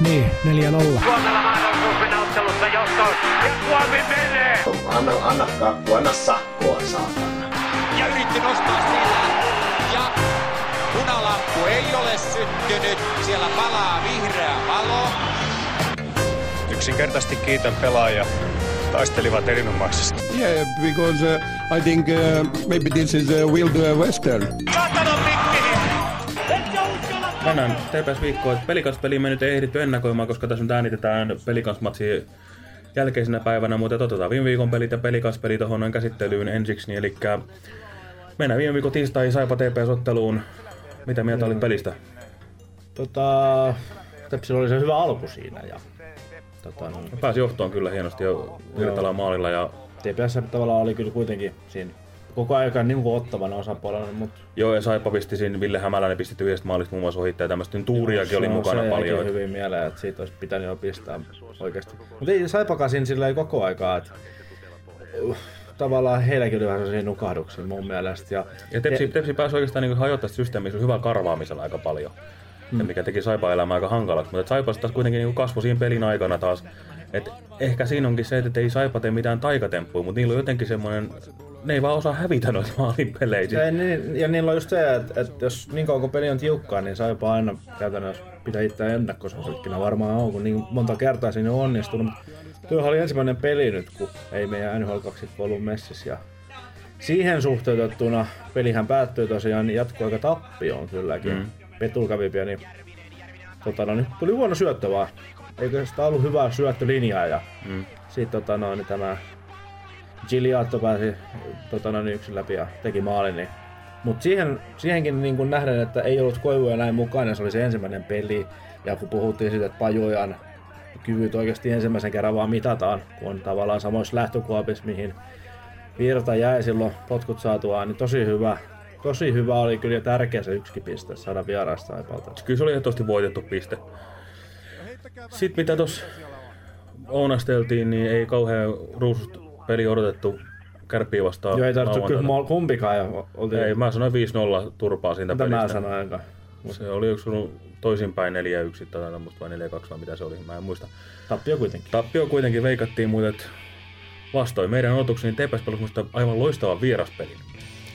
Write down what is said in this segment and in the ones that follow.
Niin, 4-0. Suomella mahdollisuus mennä ottelussa johtoon. Ja Suomi menee! Anna, anna kakku, anna sakkoa, saatana. ja yritti nostaa sillä. Ja punalamppu ei ole syttynyt. Siellä palaa vihreä valo. Yksinkertaisesti kiitän pelaajia. Taistelivat erinomaisesti. Yeah, because uh, I think uh, maybe this is a Wild uh, Western. Tänään TPS viikko, että pelikaspeliä me nyt ei ehditty ennakoimaan, koska tässä nyt äänitetään pelikansmatsi jälkeisenä päivänä, mutta otetaan viime viikon pelit ja pelikaspeli tuohon noin käsittelyyn ensiksi, niin eli mennään viime viikon tiistai Saipa TPS-otteluun. Mitä mieltä olit pelistä? Tota, Tepsillä oli se hyvä alku siinä ja tota, no, Pääsi johtoon kyllä hienosti jo Virtalan maalilla ja TPS tavallaan oli kyllä kuitenkin siinä koko ajan niin kuin ottavana osapuolena, mutta Joo, ja Saipa pisti siinä, Ville Hämäläinen pisti yhdestä maalista muun muassa ohittaa ja tämmöistä niin tuuriakin oli se mukana se paljon. jäikin hyvin mieleen, että siitä olisi pitänyt jo pistää oikeasti. Mutta ei Saipakaan siinä sillä ei koko aikaa, että tavallaan heilläkin oli vähän sellaisia nukahduksia mun mielestä. Ja, Ja Tepsi, Tepsi pääsi oikeastaan niin hajottaa systeemiä hyvällä karvaamisella aika paljon. Mm. Ja mikä teki Saipa elämää aika hankalaksi. Mutta Saipa taas kuitenkin niin kasvoi siinä pelin aikana taas. Et ehkä siinä onkin se, että ei Saipa tee mitään taikatemppuja, mutta niillä on jotenkin semmoinen... Ne ei vaan osaa hävitä noita maalin pelejä. ja, niin, ja niillä on just se, että, että jos niin kauan kun peli on tiukkaa, niin Saipa aina käytännössä pitää itseä ennakkosuosikkina. Varmaan on, kun niin monta kertaa siinä on onnistunut. Mutta Tuohan oli ensimmäinen peli nyt, kun ei meidän NHL 2 ollut messissä. Ja siihen suhteutettuna pelihän päättyi tosiaan jatkoaika tappioon kylläkin. Mm. Petul kävi pieni, tota, no, niin tuli huono syöttö vaan. Eikö sitä ollut hyvää syöttölinjaa ja mm. sitten tota, no, niin tämä Giliatto pääsi tota, no, niin yksin läpi ja teki maalin. Niin. Mutta siihen, siihenkin niin kun nähden, että ei ollut koivuja näin mukana, se oli se ensimmäinen peli. Ja kun puhuttiin siitä, että Pajojan kyvyt oikeasti ensimmäisen kerran vaan mitataan, kun on tavallaan samoissa lähtökuopissa, mihin Virta jäi silloin potkut saatuaan, niin tosi hyvä. Tosi hyvä oli kyllä ja tärkeä se yksikin piste saada vieraasta Saipalta. Kyllä se oli ehdottomasti voitettu piste. Sitten mitä tuossa ounasteltiin, niin ei kauhean ruususta peli odotettu kärppiä vastaan. Joo, ei tarvitse kyllä kumpikaan. Ja oltiin, Ei, mä sanoin 5-0 turpaa siitä mitä mä pelistä. sanoin aika. Se oli yksi toisinpäin 4-1 tai tämmöistä vai 4-2 vai mitä se oli, mä en muista. Tappio kuitenkin. Tappio kuitenkin veikattiin, mutta et vastoin meidän odotuksia, niin TPS pelasi musta aivan loistava vieraspeli.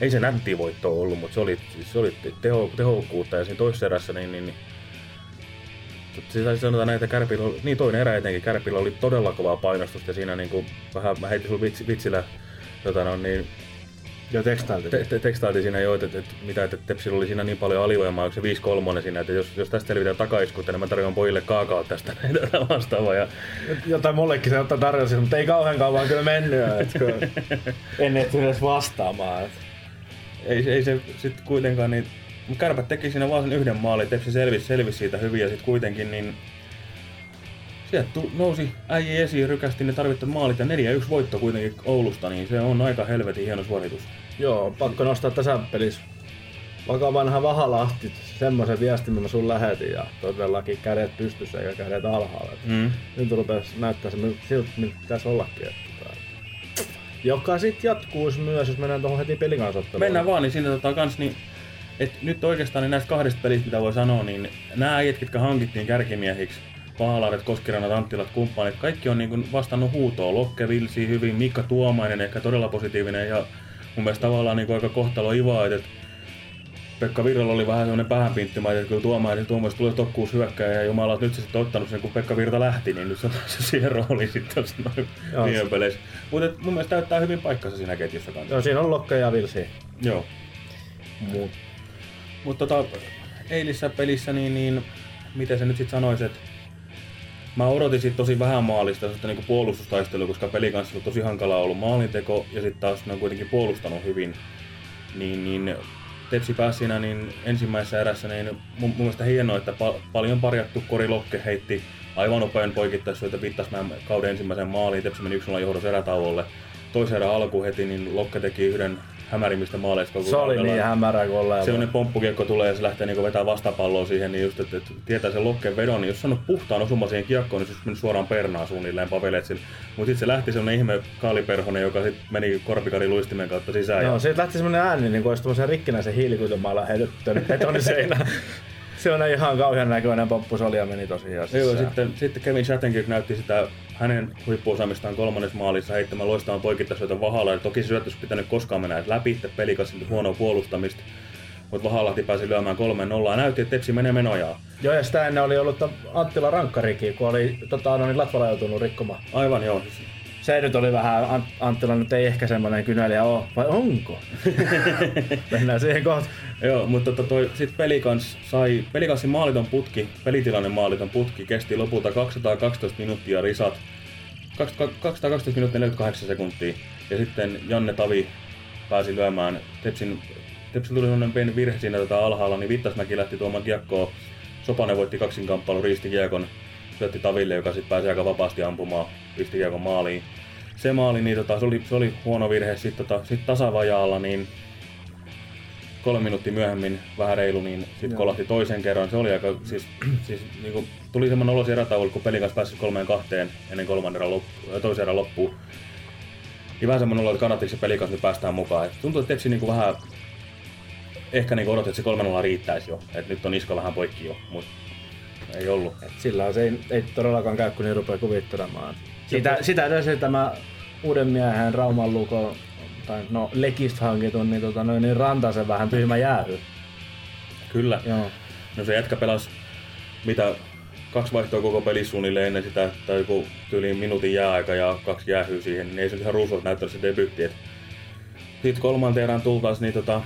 Ei se nätti voitto ollut, mutta se oli, se oli teho, tehokkuutta ja siinä toisessa erässä niin, niin, niin Siis sanotaan näitä Kärpillä, oli- niin toinen erä etenkin Kärpillä oli todella kovaa painostusta ja siinä niin kuin, vähän mä heitin sulla vitsi, vitsillä jota no, niin, Ja tekstailtiin. te, te, tekstailtiin siinä jo, että, että, mitä, että Tepsillä oli siinä niin paljon alivoimaa, onko se 5-3 siinä, että jos, jos tästä selvitään takaiskutta, niin mä tarjoan pojille kaakaa tästä tätä vastaavaa. Ja Jotain mullekin se ottaa tarjosi, mutta ei kauhean kauan kyllä mennyt. Et, kun en ehtinyt edes vastaamaan. Et. ei, ei se sitten kuitenkaan niin... Kärpät teki siinä vaan sen yhden maalin, Tepsi selvisi, selvisi siitä hyvin ja sitten kuitenkin niin... Sieltä nousi äijä esiin, rykästi ne tarvittavat maalit ja 4-1 voitto kuitenkin Oulusta, niin se on aika helvetin hieno suoritus. Joo, pakko nostaa tässä pelissä. Vaikka vanha Vahalahti, semmoisen viestin mä sun lähetin ja todellakin kädet pystyssä eikä kädet alhaalla. Mm. Nyt rupes näyttää se, siltä miltä pitäisi ollakin. Että, tota, joka sitten jatkuisi myös, jos mennään tuohon heti pelikansotteluun. Mennään vaan, niin siinä tota kans niin... Et nyt oikeastaan niin näistä kahdesta pelistä, mitä voi sanoa, niin nämä äijät, jotka hankittiin kärkimiehiksi, Paalaaret, Koskirannat, Anttilat, kumppanit, kaikki on niin kuin vastannut huutoon. Lokke, Vilsi, hyvin, Mikka Tuomainen ehkä todella positiivinen ja mun mielestä tavallaan niin kuin aika kohtalo iva, että Pekka Virralla oli vähän semmoinen päähänpinttymä, että kyllä Tuomainen, Tuomainen tulee tokkuus hyökkää ja jumala, että nyt se sitten ottanut sen, kun Pekka Virta lähti, niin nyt se on se siihen rooliin sitten noin peleissä. Mutta mun mielestä täyttää hyvin paikkansa siinä ketjussa kanssa. Joo, siinä on Lokke ja Vilsi. Joo. Mut, Mutta tota, eilisessä pelissä, niin, niin miten se nyt sitten sanoisi, että mä odotin sit tosi vähän maalista sellaista niinku puolustustaistelua, koska peli kanssa on tosi hankalaa ollut maalinteko ja sitten taas ne on kuitenkin puolustanut hyvin. Niin, niin Tepsi pääsi siinä niin ensimmäisessä erässä, niin mun, mun mielestä hienoa, että pa- paljon parjattu Kori Lokke heitti aivan nopean poikittaissyötä Vittasmäen kauden ensimmäisen maaliin. Tepsi meni 1 johdossa erätauolle. Toisen erän alku heti, niin Lokke teki yhden hämärimmistä maaleista koko se oli niin hämärä kuin ollaan. Semmoinen pomppukiekko tulee ja se lähtee niinku vetää vastapalloa siihen, niin just, että, että tietää sen lokkeen vedon, niin jos se on puhtaan osuma siihen kiekkoon, niin se olisi mennyt suoraan pernaan suunnilleen Paveletsille. Mutta sitten se lähti semmoinen ihme kaaliperhonen, joka sitten meni korpikari luistimen kautta sisään. Joo, ja, siitä lähti semmonen ääni, niin kuin olisi tämmöisen rikkinäisen hiilikuitumaalla heitetty betoniseinään. Se on ihan kauhean näköinen poppusolja ja meni tosiaan Joo, sitten, sitten Kevin Shattenkirk näytti sitä hänen huippuosaamistaan kolmannessa maalissa heittämään loistavan poikittaisuutta Vahalla. Ja toki syöttö pitänyt koskaan mennä edes läpi, että pelikassin huonoa puolustamista. Mutta Vahalahti pääsi lyömään 3-0 ja näytti, että Tepsi menee menojaan. Joo, ja sitä ennen oli ollut Anttila Rankkarikin, kun oli tota, no, niin Latvala joutunut rikkomaan. Aivan joo. Se nyt oli vähän, Ant- Anttila nyt ei ehkä semmoinen kynäliä ole, vai onko? Mennään siihen kohta. Joo, mutta tota toi, sit Pelikans sai, Pelikanssin maaliton putki, pelitilanne maaliton putki, kesti lopulta 212 minuuttia risat, 212 minuuttia 48 sekuntia. Ja sitten Janne Tavi pääsi lyömään Tepsin, Tepsin tuli sellainen pieni virhe siinä tota alhaalla, niin Vittasmäki lähti tuomaan kiekkoa. Sopanen voitti kaksinkamppailun, riisti kiekon, syötti Taville, joka sitten pääsi aika vapaasti ampumaan, riisti kiekon maaliin. Se maali, niin tota, se, oli, se oli huono virhe. Sitten tota, sit tasavajaalla, niin kolme minuuttia myöhemmin, vähän reilu, niin sitten kolahti toisen kerran. Se oli aika, siis, siis niin kuin, tuli semmoinen olosi erätauolla, kun pelin kanssa pääsi kolmeen kahteen ennen kolmannen erän loppu, toisen erän loppuun. Niin vähän semmoinen olo, että kannattiko se peli kanssa nyt päästään mukaan. Et tuntuu, että Tepsi niin vähän, ehkä niin odotti, että se 3 riittäisi jo. Että nyt on iska vähän poikki jo, mutta ei ollut. Et sillä se ei, ei todellakaan käy, kun ne rupeaa kuvittelemaan. Sitä, sitä edes tämä uuden miehen Rauman Lukon, tai no Lekistä hankitun, niin, tota, noin, niin Rantasen vähän tyhmä jäähy. Kyllä. Joo. No se jätkä pelasi mitä kaksi vaihtoa koko pelissä suunnilleen ennen sitä, tai joku tyyliin minuutin jääaika ja kaksi jäähyä siihen, niin ei se ihan ruusuut näyttänyt se debyytti. Sitten kolmanteen erään tultaas, niin tota,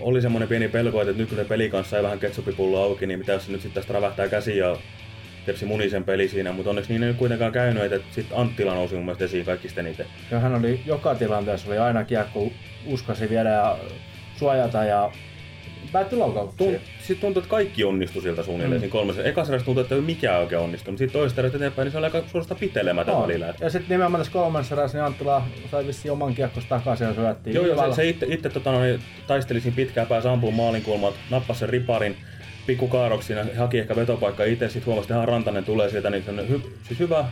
oli semmoinen pieni pelko, että nyt kun se peli kanssa sai vähän ketsupipullo auki, niin mitä jos se nyt sitten tästä rävähtää käsi ja Tepsi muni sen peli siinä, mutta onneksi niin ei kuitenkaan käynyt, että sitten Anttila nousi mun mielestä esiin kaikista eniten. Ja hän oli joka tilanteessa oli aina kiekko uskasi viedä ja suojata ja päätti laukauksiin. Tunt, sitten tuntuu, että kaikki onnistui sieltä suunnilleen mm. kolmessa. Ekas erässä tuntui, että ei mikään oikein onnistunut. Sitten toista erästä eteenpäin, niin se oli aika suorastaan pitelemätön No. välillä. Ja sitten nimenomaan tässä kolmannessa erässä niin Anttila sai vissiin oman kiekkos takaisin ja syöttiin. Joo, joo, se, se itse, itse tota, no, niin taisteli siinä pitkään pääsi ampuun maalin kulmat, nappasi sen riparin, pikku kaaroksi siinä, haki ehkä vetopaikka itse, sitten huomasi, että ihan Rantanen tulee sieltä, niin se on hy, siis hyvä,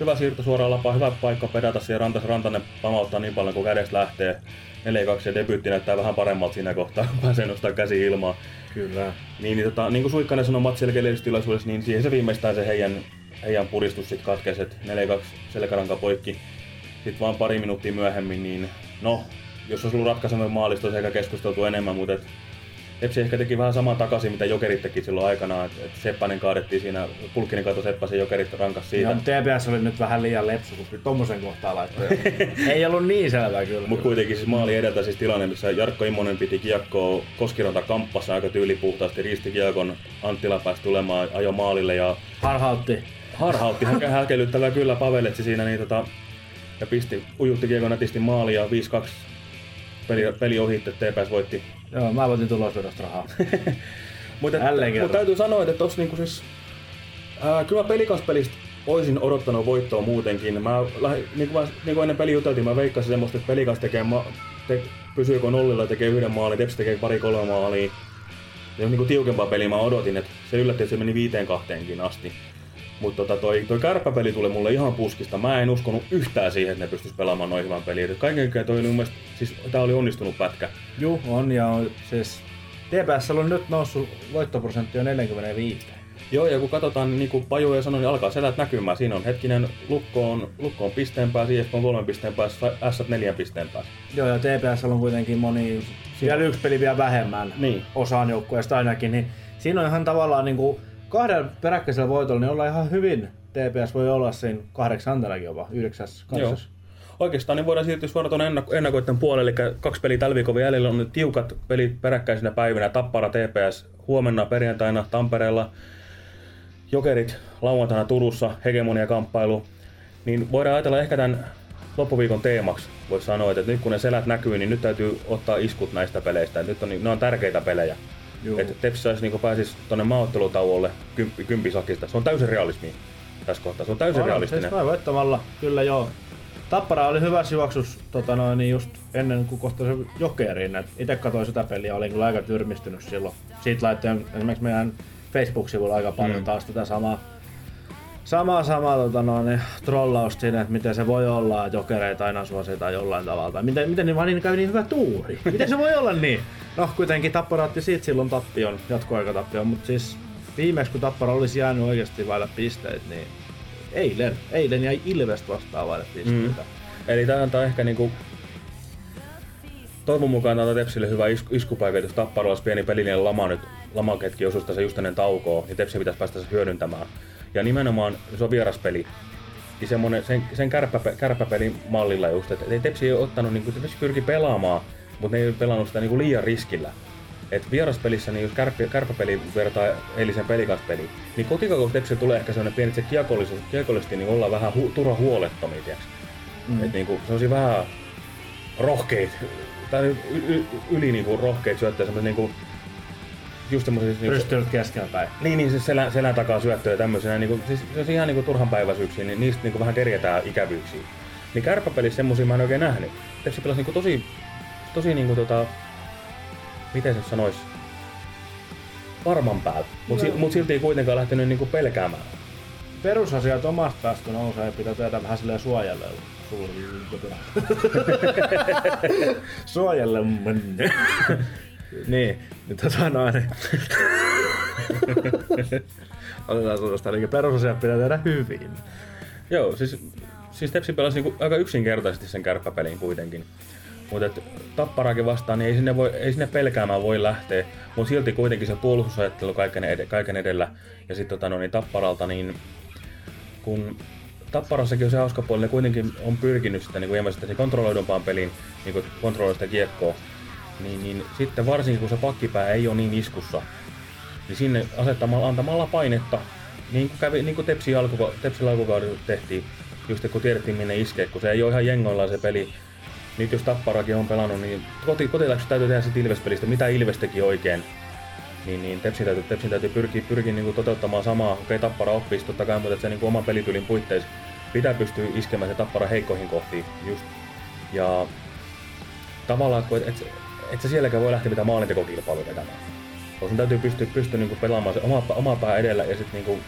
hyvä siirto suoraan lapaan, hyvä paikka pedata siihen Rantasen, Rantanen pamauttaa niin paljon kuin kädestä lähtee. 4-2 ja debyytti näyttää vähän paremmalta siinä kohtaa, kun pääsee nostaa käsi ilmaan. Kyllä. Niin, niin, tota, niin kuin Suikkanen sanoi Mats jälkeen niin siihen se viimeistään se heidän, heidän puristus sitten katkesi, että 4-2 selkäranka poikki. Sitten vaan pari minuuttia myöhemmin, niin no, jos olisi ollut ratkaisemaan maalista, olisi ehkä keskusteltu enemmän, mutta et, Tepsi ehkä teki vähän samaa takaisin, mitä Jokerit teki silloin aikanaan, että et Seppänen kaadettiin siinä, Pulkkinen kaatoi Seppäsen, Jokerit rankas siitä. Ja TPS oli nyt vähän liian lepsu, kun tommosen kohtaa laittoi. Ei ollut niin selvä kyllä. Mutta kuitenkin siis maali edeltä siis tilanne, missä Jarkko Immonen piti kiekkoa, Koskiranta kamppassa aika tyylipuhtaasti, riisti kiekon, Anttila pääsi tulemaan, ajo maalille ja Harhautti. harhautti hä- häkellyttävää kyllä Paveletsi siinä niin tota, ja pisti, ujutti kiekon nätisti maali ja 5-2 peli, peli ohi, että TPS voitti. Joo, mä voitin tulosvedosta rahaa. Mutta Jälleen kerran. mut täytyy sanoa, että tossa niinku siis, ää, kyllä mä pelikaspelistä olisin odottanut voittoa muutenkin. Mä, niin kuin, mä, niin kuin ennen peli juteltiin, mä veikkasin semmoista, että pelikas tekee, ma- te, pysyykö nollilla ja tekee yhden maalin, Teps tekee pari kolme maalia. Ja niin kuin tiukempaa peliä mä odotin, että se yllätti, että se meni viiteen kahteenkin asti. Mutta tota, toi, toi kärppäpeli tuli mulle ihan puskista. Mä en uskonut yhtään siihen, että ne pystyis pelaamaan noin hyvän peliä. Kaiken kaikkiaan toi oli mun mielestä, siis tää oli onnistunut pätkä. Juu, on ja on, siis TPS on nyt noussut voittoprosentti on 45. Joo, ja kun katsotaan, niin, niin kuin Paju ja sanoi, niin alkaa selät näkymään. Siinä on hetkinen, Lukko on, Lukko on pisteen päässä, IFK on kolmen pisteen päässä, S neljän pisteen päässä. Joo, ja TPS on kuitenkin moni, vielä yksi peli vielä vähemmän Niin. osaan joukkueesta ainakin, niin siinä on ihan tavallaan niin kuin kahdella peräkkäisellä voitolla, niin ollaan ihan hyvin. TPS voi olla siinä kahdeksantanakin jopa, yhdeksäs, kahdeksas. Oikeastaan niin voidaan siirtyä suoraan tuonne ennakko- ennakoiden puolelle, eli kaksi peliä tällä viikolla jäljellä on nyt tiukat pelit peräkkäisinä päivinä. Tappara TPS huomenna perjantaina Tampereella, Jokerit lauantaina Turussa, hegemonia-kamppailu. Niin voidaan ajatella ehkä tämän loppuviikon teemaksi, voisi sanoa, että nyt kun ne selät näkyy, niin nyt täytyy ottaa iskut näistä peleistä. Nyt on, ne on tärkeitä pelejä. Että Tepsi saisi niin pääsisi tuonne maaottelutauolle kymppi, kympisakista. Se on täysin realismi tässä kohtaa. Se on täysin On, realistinen. Siis voittamalla, kyllä joo. Tappara oli hyvä juoksus tota noin, niin just ennen kuin kohtasi jokeriin. Itse katsoin sitä peliä, olin kyllä aika tyrmistynyt silloin. Siitä laittoin esimerkiksi meidän Facebook-sivulla aika paljon mm. taas tätä samaa, samaa, samaa tota noin, trollausta siinä, että miten se voi olla, että jokereita aina suositaan jollain tavalla. Tai miten, miten niin vaan niin käy niin hyvä tuuri? Miten se voi olla niin? No kuitenkin Tappara otti siitä silloin tappion, jatkoaikatappion, mutta siis viimeksi kun Tappara olisi jäänyt oikeasti vaille pisteitä, niin eilen, eilen jäi Ilvest vastaan vaille pisteitä. Mm. Eli tämä antaa ehkä niinku toivon mukaan antaa Tepsille hyvä isku, iskupaikka, jos Tappara olisi pieni pelillinen lama nyt, lamaketki osuisi tässä just ennen taukoa, niin Tepsi pitäisi päästä se hyödyntämään. Ja nimenomaan, se on vieraspeli, niin semmonen, sen, sen kärppä, kärppäpelin mallilla just, että Tepsi ei ottanut, niin kuin, Tepsi pyrki pelaamaan, mutta ne ei pelannut sitä niin kuin liian riskillä. Et vieraspelissä, niin jos kärppi, kärppäpeli vertaa eilisen pelikaspeliin, niin kotikaukossa Tepsi tulee ehkä sellainen pieni, että se kiekollisesti, kiekollisesti niin ollaan vähän hu, turha huolettomia, tiiäks. Mm. Et niin kuin, se olisi vähän rohkeit, tai y, y, yli niin kuin rohkeit syöttöjä, semmoisia niin kuin, just semmoisia... Niin Rystynyt keskellä päin. niin, niin siis selän, selän takaa syöttöjä tämmöisenä, niin kuin, siis se on ihan niin kuin turhanpäiväisyyksiä, niin niistä niin kuin vähän kerjätään ikävyyksiä. Niin kärppäpelissä semmosia mä en oikein nähnyt. Tepsi pelasi niin kuin tosi, tosi niin kuin tota, miten se sanois, varman päältä, mutta No. si, mut silti ei kuitenkaan lähtenyt niin kuin pelkäämään. Perusasiat omasta päästä nousee ja pitää tehdä vähän silleen suojelle. Suojelle Niin, niin tota noin. Otetaan tuosta, eli perusasiat pitää tehdä hyvin. Joo, siis, siis Tepsi pelasi niinku aika yksinkertaisesti sen kärppäpelin kuitenkin. Mutta Tapparaakin vastaan, niin ei sinne, voi, ei sinne pelkäämään voi lähteä, mutta silti kuitenkin se puolustusajattelu kaiken, ed- kaiken edellä. Ja sitten tota, no, niin Tapparalta, niin kun Tapparassakin on se hauska puoli, ne kuitenkin on pyrkinyt sitä niin kuin sitä kontrolloidumpaan peliin, niin kuin kontrolloida kiekkoa, niin, niin sitten varsinkin kun se pakkipää ei ole niin iskussa, niin sinne asettamalla, antamalla painetta, niin kuin, kävi, niin kuin Tepsi alku, Tepsillä alkukaudella tehtiin, just kun tiedettiin minne iskee, kun se ei ole ihan jengoillaan se peli. Nyt jos Tapparakin on pelannut, niin koti, kotiläksy täytyy tehdä sitten Ilves-pelistä, mitä Ilves teki oikein. Niin, niin Tepsin täytyy, Tepsin täytyy pyrkiä, pyrkiä niin kuin toteuttamaan samaa. Okei, Tappara oppii totta kai, mutta se niin kuin oman pelityylin puitteissa pitää pystyä iskemään se Tappara heikkoihin kohtiin. Just. Ja tavallaan, kun et, et, et sielläkään voi lähteä mitään maalintekokilpailua vetämään. Koska sun täytyy pystyä, pystyä niinku pelaamaan se oma, oma pää edellä ja sitten niinku,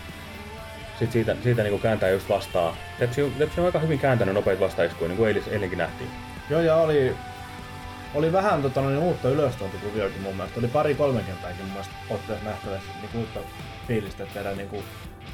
sit siitä, siitä niinku kääntää just vastaan. Tepsi, Tepsi on aika hyvin kääntänyt nopeita vastaiskuja, niin kuin eilis, eilenkin nähtiin. Joo, ja oli, oli vähän tota, niin uutta ylöstuontikuvioakin mun mielestä. Oli pari kolme kertaakin mun mielestä otteessa nähtävästi niin uutta fiilistä, että tehdään niin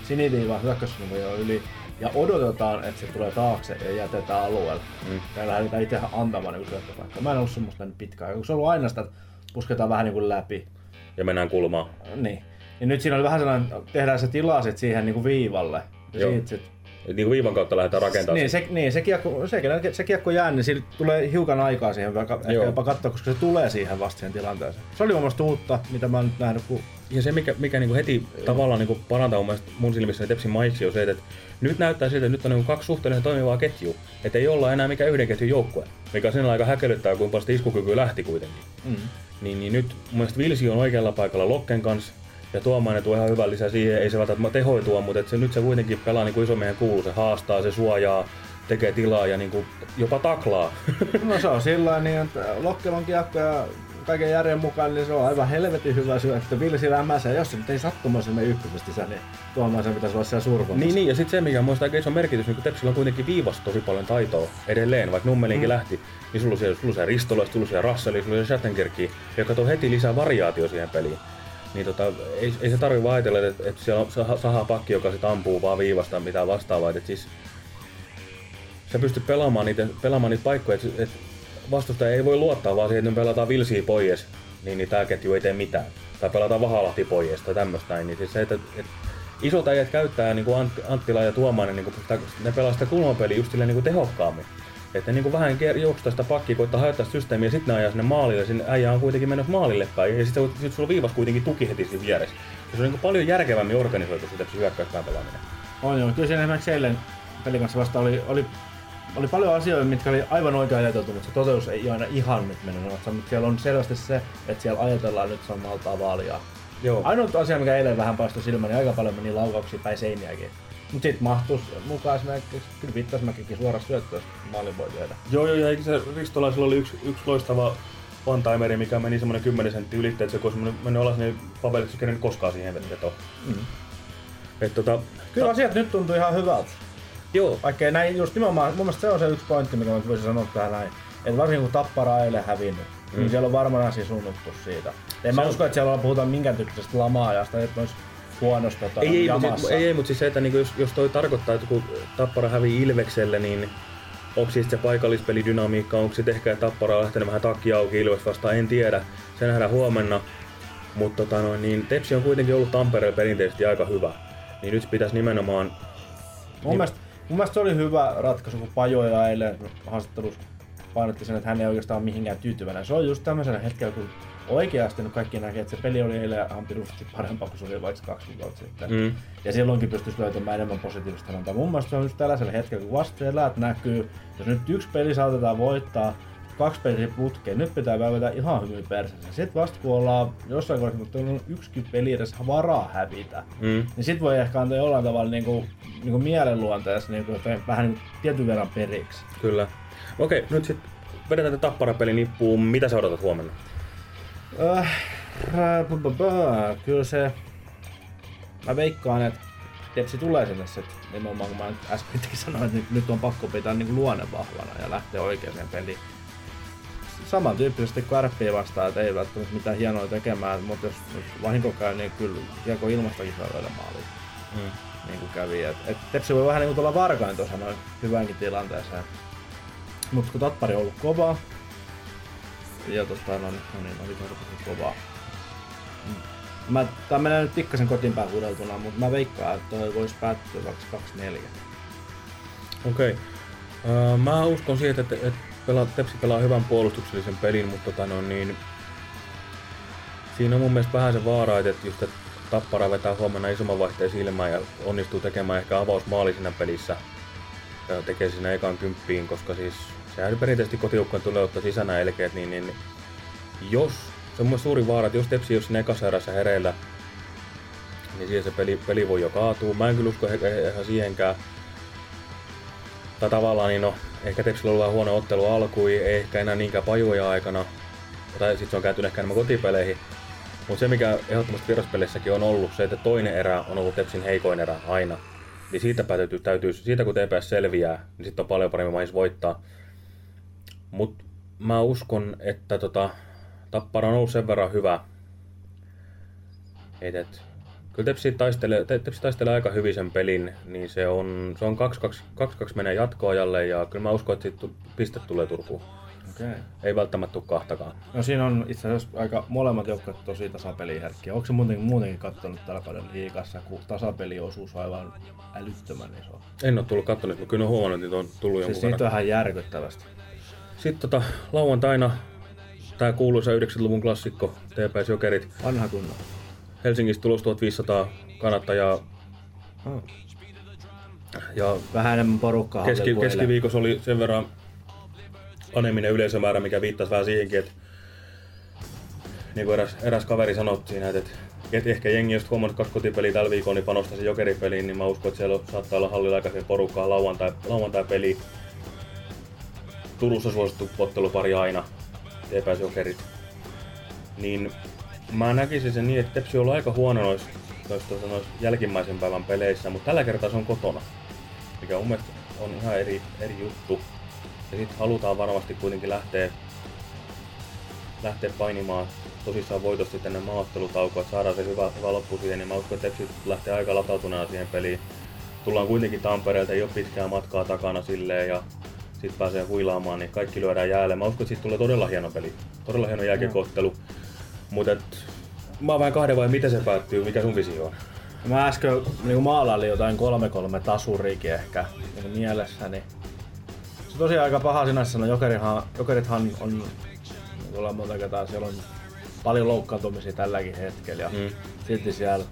siniviivan hyökkäyslinjoja yli ja odotetaan, että se tulee taakse ja jätetään alueelle. Mm. Ja lähdetään itse antamaan niin syöttöpaikkaa. Mä en ollut semmoista nähnyt pitkään, kun se on ollut aina sitä, että pusketaan vähän niin kuin läpi. Ja mennään kulmaan. Niin. Ja nyt siinä oli vähän sellainen, tehdään se tila sit siihen niin kuin viivalle. Ja Joo. siitä sit Et niinku viivan kautta lähdetään rakentamaan. niin, se, niin se, kiekko, se, se kiekko jää, niin sillä tulee hiukan aikaa siihen, vaikka ehkä Joo. jopa katsoa, koska se tulee siihen vasta siihen tilanteeseen. Se oli mun mielestä uutta, mitä mä oon nyt nähnyt, kun Ja se, mikä, mikä niinku heti tavallaan niinku parantaa mun, mielestä mun silmissä Tepsin maiksi on se, että nyt näyttää siltä, että nyt on niinku kaksi suhteellisen toimivaa ketjua. Että ei olla enää mikään yhden ketjun joukkue. Mikä sinällä aika häkellyttää, kun paljon sitä iskukykyä lähti kuitenkin. mm. Niin, niin nyt mun mielestä Vilsi on oikealla paikalla Lokken kanssa. Ja Tuomainen tuo ihan hyvä lisä siihen, ei se välttämättä tehoitua, mutta et se, nyt se kuitenkin pelaa niin kuin isomiehen kuuluu. Se haastaa, se suojaa, tekee tilaa ja niin kuin jopa taklaa. No se on sillä niin, että Lokkelon kiekko ja kaiken järjen mukaan, niin se on aivan helvetin hyvä että Vilsi lämmäsee. Jos se nyt ei sattumassa mene ykkösestä sisään, niin tuomaisen pitäisi olla siellä survomassa. niin, niin, ja sitten se, mikä on muista aika iso merkitys, niin kun Tepsillä on kuitenkin viivassa tosi paljon taitoa edelleen, vaikka Nummelinkin mm. lähti, niin sulla on siellä, sulla on siellä Ristola, sulla on siellä Russell, sulla on siellä joka tuo heti lisää variaatio siihen peliin. Niin tota, ei, ei se tarvi ajatella, että, että siellä on saha, saha pakki, joka sit ampuu vaan viivasta mitään vastaavaa. Että siis, sä pystyt pelaamaan niitä, pelaamaan niitä paikkoja, että, että vastustaja ei voi luottaa vaan siihen, että pelataan vilsiä pois, niin, niin tää ketju ei tee mitään. Tai pelataan vahalahti pois tai tämmöistä näin. Niin siis se, että, että isot äijät käyttää niin kuin Ant, Anttila ja Tuomainen, niin kuin, ne pelaa sitä kulmapeliä just silleen niin kuin tehokkaammin. Että ne niin kuin vähän juokstaa sitä pakkia, koittaa hajottaa systeemiä ja sitten ne ajaa sinne maalille. Sinne äijä on kuitenkin mennyt maalille päin ja sitten sit sulla viivas kuitenkin tuki heti siinä vieressä. Ja se on niin kuin paljon järkevämmin organisoitu sitä se hyökkäyspään pelaaminen. On joo, kyllä siinä esimerkiksi eilen pelin kanssa vasta oli, oli, oli paljon asioita, mitkä oli aivan oikein ajateltu, mutta se toteutus ei aina ihan nyt mennyt mutta siellä on selvästi se, että siellä ajatellaan nyt samalla tavalla. Ja Joo. Ainut asia, mikä eilen vähän paistoi silmään, niin aika paljon meni laukauksia päin seiniäkin. Mutta sit mahtuis mukaan esimerkiksi, kyllä Vittasmäkikin suoraan syöttöä, maalin voi tehdä. Joo, joo, ja eikö se Ristolaisella oli yksi, yksi loistava one-timeri, mikä meni semmoinen 10 senttiä ylitse, että se kun olisi mennyt alas, niin papelit se kerennyt koskaan siihen vetoon. Mm. Et tota, Kyllä asiat nyt tuntuu ihan hyvältä. joo, Vaikka näin just nimenomaan, mun mielestä se on se yksi pointti, mikä mä voisin sanoa tähän näin. Että varsinkin kun Tappara on eilen hävinnyt, mm. niin siellä on varmaan asia suunnattu siitä. En mä usko, että siellä puhutaan minkään tyyppisestä lama-ajasta, että olisi huonosta tota, Ei, ei, mutta jamassa. siis, ei, ei, mutta siis se, että niinku, jos, jos toi tarkoittaa, että kun Tappara hävii Ilvekselle, niin onko siis se paikallispelidynamiikka, onko sitten ehkä Tappara lähtenyt vähän takki auki Ilves vastaan, en tiedä. Se nähdään huomenna. Mutta tota noin, niin Tepsi on kuitenkin ollut Tampereella perinteisesti aika hyvä. Niin nyt pitäisi nimenomaan... Mun, mielestä, mun mielestä se oli hyvä ratkaisu, kun Pajoja eilen haastattelussa painotti sen, että hän ei oikeastaan ole mihinkään tyytyväinen. Se on just tämmöisenä hetkellä, kun oikeasti nyt kaikki näkee, että se peli oli eilen ihan pirusti parempaa kuin se oli vaikka kaksi kuukautta sitten. Mm. Ja silloinkin pystyisi löytämään enemmän positiivista sanontaa. Mun mielestä se on just tällaisella hetkellä, kun vasta elät näkyy. Jos nyt yksi peli saatetaan voittaa, kaksi peliä putkeen, nyt pitää vielä vetää ihan hyvin perseessä. Sitten vasta kun ollaan jossain kohdassa, mutta on yksikin peli edes varaa hävitä, Mm. niin sit voi ehkä antaa jollain tavalla niinku, niinku mielenluonteessa niinku, jotain vähän niinku tietyn verran periksi. Kyllä. Okei, nyt sitten vedetään tämä Tappara-peli nippuun. Mitä sä odotat huomenna? Äh, kyllä se... Mä veikkaan, että Tepsi tulee sinne sit, nimenomaan kun mä nyt äsken sanoin, että nyt, nyt on pakko pitää niinku luonne vahvana ja lähteä oikeaan peliin. Samantyyppisesti kuin RP vastaan, että ei välttämättä mitään hienoa tekemään, mutta jos, jos vahinko käy, niin kyllä kiekko ilmastakin saa löydä maaliin. Mm. Niin kuin kävi. Et, et Tepsi voi vähän niin kuin tuolla varkain tuossa noin hyvänkin tilanteeseen. Mutta kun Tappari on ollut kova, ja tosta no, niin, no niin, oli tosi kovaa. Mm. Mä, tää menee nyt pikkasen kotiinpäin huudeltuna, mutta mä veikkaan, että toi voisi päättyä vaikka 2-4. Okei. Öö, mä uskon siihen, että, että pelaa, Tepsi pelaa hyvän puolustuksellisen pelin, mutta tota, no, niin, siinä on mun mielestä vähän se vaara, että just, että Tappara vetää huomenna isomman vaihteen silmään ja onnistuu tekemään ehkä avausmaali siinä pelissä. Ja tekee siinä ekan kymppiin, koska siis sehän perinteisesti kotijoukkojen tulee ottaa sisänä elkeet, niin, niin jos, se on mun suuri vaara, että jos Tepsi siinä ekassa erässä hereillä, niin siihen se peli, peli voi jo kaatua. Mä en kyllä usko ihan siihenkään. Tai tavallaan niin no, ehkä Tepsillä on ollut huono ottelu alkuun, ei ehkä enää niinkään pajuja aikana. Tai sitten se on kääntynyt ehkä enemmän kotipeleihin. Mutta se mikä ehdottomasti vieraspeleissäkin on ollut, se että toinen erä on ollut Tepsin heikoin erä aina. Niin siitä täytyy, täytyy siitä kun TPS selviää, niin sitten on paljon paremmin mahis voittaa. Mutta mä uskon, että tota, Tappara on ollut sen verran hyvä, et, et, kyllä Tepsi taistelee, Te- Tepsi taistelee aika hyvin sen pelin, niin se on, se on 2-2 2-2 menee jatkoajalle ja kyllä mä uskon, että siitä piste tulee Turkuun. Okay. Ei välttämättä tule kahtakaan. No siinä on itse asiassa aika molemmat joukkueet tosi tasapeliherkkiä. Onko se muutenkin, muutenkin katsonut tällä kaudella liigassa, kun tasapeliosuus on aivan älyttömän iso? En ole tullut kattonut, mutta kyllä olen huomannut, että niitä on tullut jonkun Siis verran. on ihan järkyttävästi. Sitten tota, lauantaina tämä kuuluisa 90-luvun klassikko TPS Jokerit. Vanha kunnon. Helsingistä tulos 1500 kannattajaa Oh. ja Vähän enemmän porukkaa. Keski, keskiviikossa oli sen verran aneminen yleisömäärä, mikä viittasi vähän siihenkin, että niin kuin eräs, eräs kaveri sanoi siinä, että, että ehkä jengi jos huomannut kaksi kotipeliä tällä viikolla, niin panostaa jokeripeliin, niin mä uskon, että siellä saattaa olla hallilla aikaisen porukkaa lauantai, lauantai-peli. Turussa suosittu ottelupari aina, TPS Jokerit. Niin mä näkisin sen niin, että Tepsi on aika huono noissa tuota, noissa jälkimmäisen päivän peleissä, mutta tällä kertaa se on kotona mikä mun mielestä on ihan eri, eri juttu. Ja sitten halutaan varmasti kuitenkin lähteä, lähteä painimaan tosissaan voitosti tänne maaottelutaukoon, että saadaan se hyvä, hyvä loppu siihen, niin mä uskon, että Tepsi lähtee aika latautuneena siihen peliin. Tullaan kuitenkin Tampereelta, ei ole pitkää matkaa takana silleen ja sitten pääsee huilaamaan, niin kaikki lyödään jäälle. Mä uskon, että siitä tulee todella hieno peli, todella hieno jääkiekottelu. Mutta mä oon vähän kahden vai miten se päättyy, mikä sun visio on? Mä äsken niin maalailin jotain 3-3 tasuriikin ehkä niin mielessäni. Se tosiaan aika paha sinänsä no Jokerihan, Jokerithan on, niin kuin ollaan monta kertaa, siellä on paljon loukkaantumisia tälläkin hetkellä ja mm. silti siellä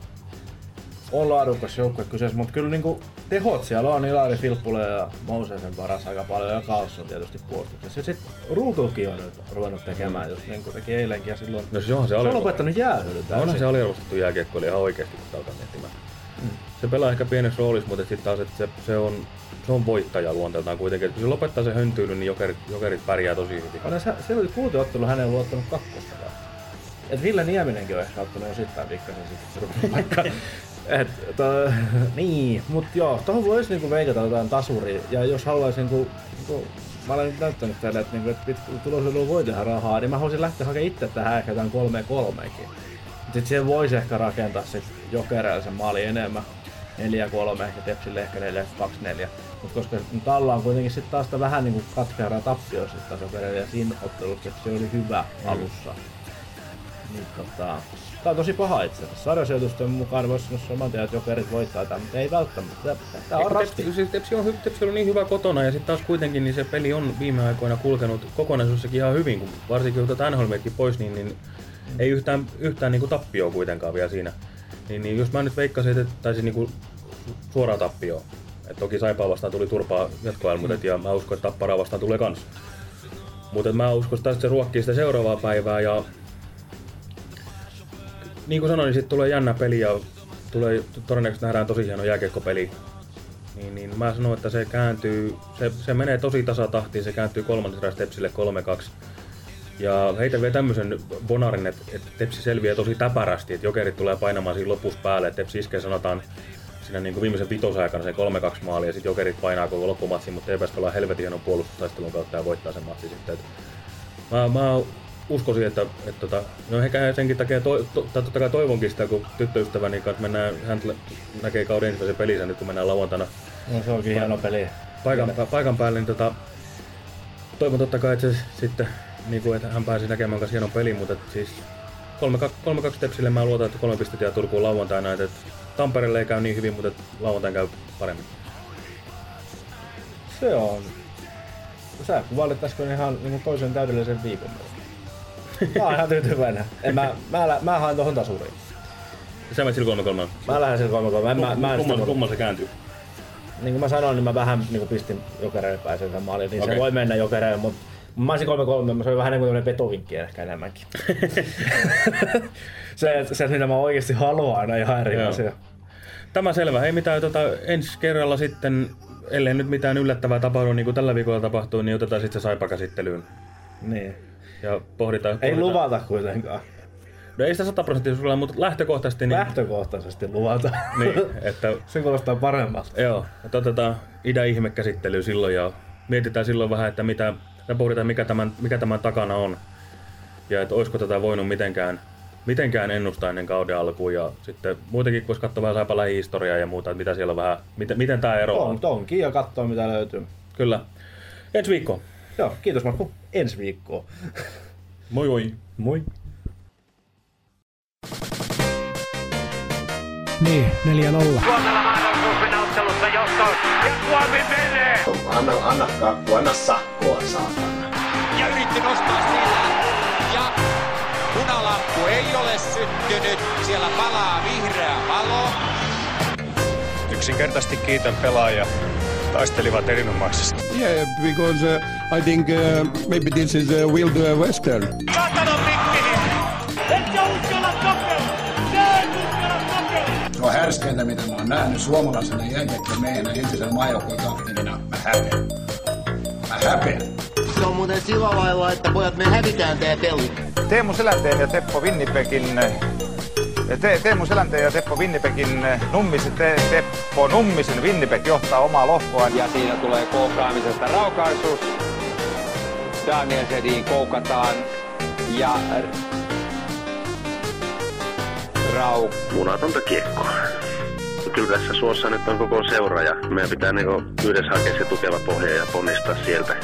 on laadukas joukkue kyseessä, mutta kyllä niinku tehot siellä on Ilari Filppula ja Mousesen paras aika paljon ja Kaos on tietysti puolustuksessa. Ja sitten Ruutukin on nyt ruvennut tekemään, jos niin kuin teki eilenkin ja silloin No siis onhan se se on lopettanut jäähylyn Onhan täysin. se aliarvostettu jääkiekkoilija ihan oikeesti, kun alkaa miettimään. Mm. Se pelaa ehkä pienessä roolissa, mutta sitten taas, että se, se, on, se on voittaja luonteeltaan kuitenkin. Et kun se lopettaa sen höntyilyn, niin jokerit, jokerit pärjää tosi hyvin. Aina se, oli kuutiottelu hänen luottanut kakkosta. Et Ville Nieminenkin on ehkä ottanut osittain pikkasen sitten vaikka. Et, to, niin, mut joo, tohon voisi niinku veikata jotain tasuri, ja jos haluaisi niinku, niinku mä olen nyt näyttänyt teille, että, niinku, että pit- tulosuudella voi tehdä rahaa, niin mä haluaisin lähteä hakemaan itse tähän ehkä tämän 3 3 Sitten siihen voisi ehkä rakentaa sit jokereille sen maali enemmän. 4-3, ehkä Tepsille ehkä 4-2-4. Mutta koska nyt alla on kuitenkin sitten taas sitä vähän niinku katkeraa tappio sitten taas ja siinä ottelussa Tepsi oli hyvä alussa. Niin tota, Tää on tosi paha itse asiassa. Sarjasijoitusten mukaan voisi sanoa saman tien, että jokerit voittaa tämän, mutta ei välttämättä. Tää, on rasti. Tepsi, siis Tepsi, on, Tepsi on niin hyvä kotona ja sitten taas kuitenkin niin se peli on viime aikoina kulkenut kokonaisuudessakin ihan hyvin, kun varsinkin kun nhl pois, niin, niin ei yhtään, yhtään niin tappioa kuitenkaan vielä siinä. Niin, niin jos mä nyt veikkasin, että taisi niin suoraan tappioon. Et toki Saipaa vastaan tuli turpaa jatkoelmutet ja mä uskon, että Tapparaa vastaan tulee kans. Mutta mä uskon, että se ruokkii sitä seuraavaa päivää ja niin kuin sanoin, niin sitten tulee jännä peli ja tulee, todennäköisesti nähdään tosi hieno jääkiekkopeli. Niin, niin mä sanon, että se kääntyy, se, se menee tosi tasatahtiin, se kääntyy kolmannessa Tepsille 3-2. Ja heitä vielä tämmöisen bonarin, että, että Tepsi selviää tosi täpärästi, että jokerit tulee painamaan siinä lopussa päälle, että Tepsi iskee sanotaan siinä niin kuin viimeisen vitosaikana se 3-2 maali ja sitten jokerit painaa koko loppumatsin, mutta TPS pelaa helvetin hienon puolustustaistelun kautta ja voittaa sen matsin sitten. Mä, mä uskoisin, että, että tota, no ehkä senkin takia, to, to, tai totta kai toivonkin sitä, kun tyttöystäväni kanssa mennään, hän näkee kauden ensimmäisen pelinsä nyt kun mennään lauantaina No, se onkin hieno peli. paikan, pä- paikan päälle, niin tota, toivon totta kai, että se sitten, niin kuin, että hän pääsi näkemään kanssa hienon pelin, mutta että siis 3-2 Tepsille mä luotan, että kolme pistettä Turkuun lauantaina, että, että Tampereelle ei käy niin hyvin, mutta että lauantaina käy paremmin. Se on. Sä kuvailit äsken ihan niin toisen täydellisen viikon meille. Mä oon ihan tyytyväinen. En mä, mä, lä- mä haen tohon tasuriin. Sä menet sillä 3 Mä lähden sillä kolme kolme. Mä, mä, mä en sitä kumman, kumman se kääntyy? niin kuin mä sanoin, niin mä vähän niin pistin jokereille pääsen sen maaliin, niin Okei. se voi mennä jokereille, mutta mä olisin 3-3, se oli vähän niin kuin petovinkki ehkä enemmänkin. se, se, mitä mä oikeasti haluan aina ihan eri Joo. asia. Tämä selvä. Ei mitään, tota, ensi kerralla sitten, ellei nyt mitään yllättävää tapahdu, niin kuin tällä viikolla tapahtui, niin otetaan sitten se saipa käsittelyyn. Niin. Ja pohditaan. Ei pohditaan. luvata kuitenkaan. No ei sitä sataprosenttisesti sulla, mutta lähtökohtaisesti niin, Lähtökohtaisesti luvata. niin että se kuulostaa paremmalta. Joo, että otetaan idän käsittely silloin ja mietitään silloin vähän, että mitä, ja pohditaan mikä tämän, mikä tämän takana on. Ja että olisiko tätä voinut mitenkään, mitenkään ennustaa ennen kauden alkuun ja sitten muutenkin voisi katsoa vähän saapa lähihistoriaa ja muuta, että mitä siellä on vähän, miten, miten tämä ero on. On, tonkin ja katsoa mitä löytyy. Kyllä. Ensi viikko. Joo, kiitos Markku. Ensi viikkoon. Moi moi. Moi. Niin, 4-0. Suomella ottelussa johtoon. Ja Suomi menee! Anna, anna kakku, anna sakkoa, saatana. Ja yritti nostaa sillä. Ja punalamppu ei ole syttynyt. Siellä palaa vihreä valo. Yksinkertaisesti kiitän pelaajia. Taistelivat erinomaisesti. Yeah, because uh, I think uh, maybe this is a Wild uh, Western. Se on härskeintä, mitä mä oon nähnyt suomalaisena jääkiekkomiehenä entisenä maajoukkueen kapteenina. Mä häpeän. Mä häpeän. Se on muuten sillä lailla, että pojat me hävitään tää peli. Teemu Selänteen ja Teppo Winnipegin Te, Teemu Selänteen ja Teppo Winnipegin Nummisen, te, Teppo Nummisen Winnipeg johtaa omaa lohkoaan. Ja siinä tulee koukkaamisesta raukaisuus. Daniel Sedin koukataan ja Rau. Munatonta kiekkoa. Kyllä tässä suossa nyt on koko seura ja meidän pitää niinku yhdessä hakea se tukeva pohja ja ponnistaa sieltä.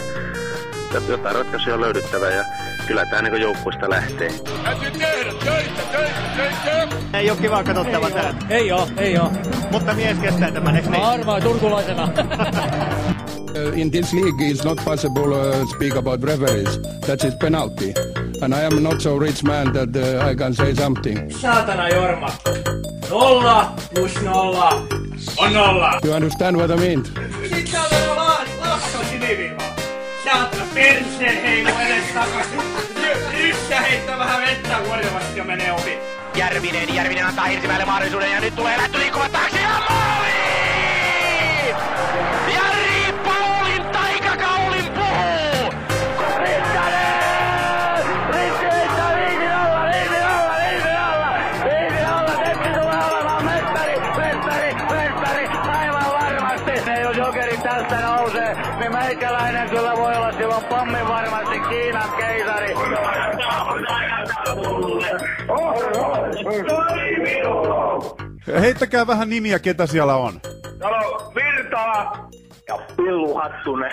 Jotain ratkaisuja on löydyttävä ja kyllä tää niinku joukkuista lähtee. Täytyy tehdä töitä, töitä, töitä! Ei oo kiva katsottava tää. Ei oo, ei oo. Mutta mies kestää tämän, eikö niin? Arvaa turkulaisena. Uh, in this league, it's not possible uh, speak about referees. That is penalty. And I am not so rich man that uh, I can say something. Saatana Jorma. Nolla plus nolla on nolla. You understand what I mean? Sitten on laan, lakko siniviivaa. Saatana perseen heilu edes takaisin. Ryssä heittää vähän vettä huolivasti ja menee ohi. Järvinen, Järvinen antaa Hirsimäelle mahdollisuuden ja nyt tulee lähtö liikkuva taakse ja Heittäkää vähän nimiä, ketä siellä on. Täällä on Virtala ja Pillu Hattunen.